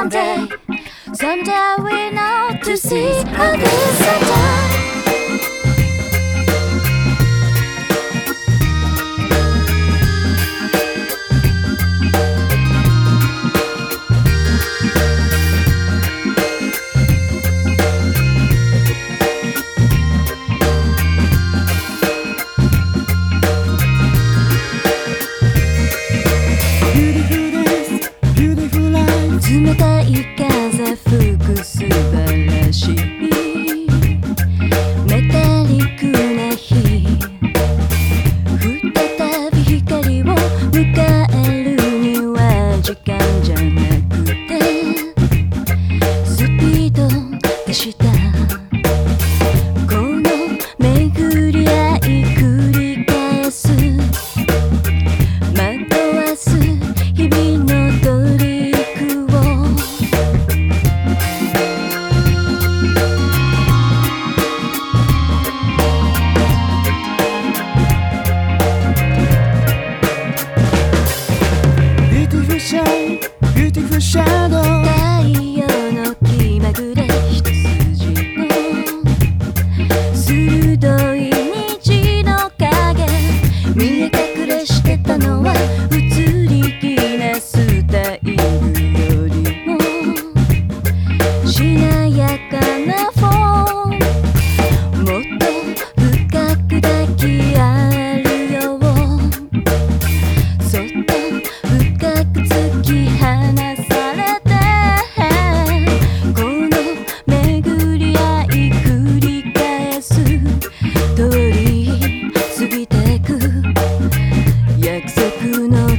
someday. Someday we know to see how this someday. No.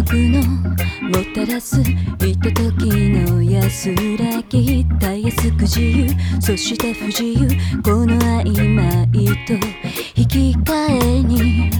足のもたらすひとときの安らぎたやすく自由そして不自由この曖昧と引き換えに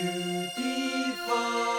去地方。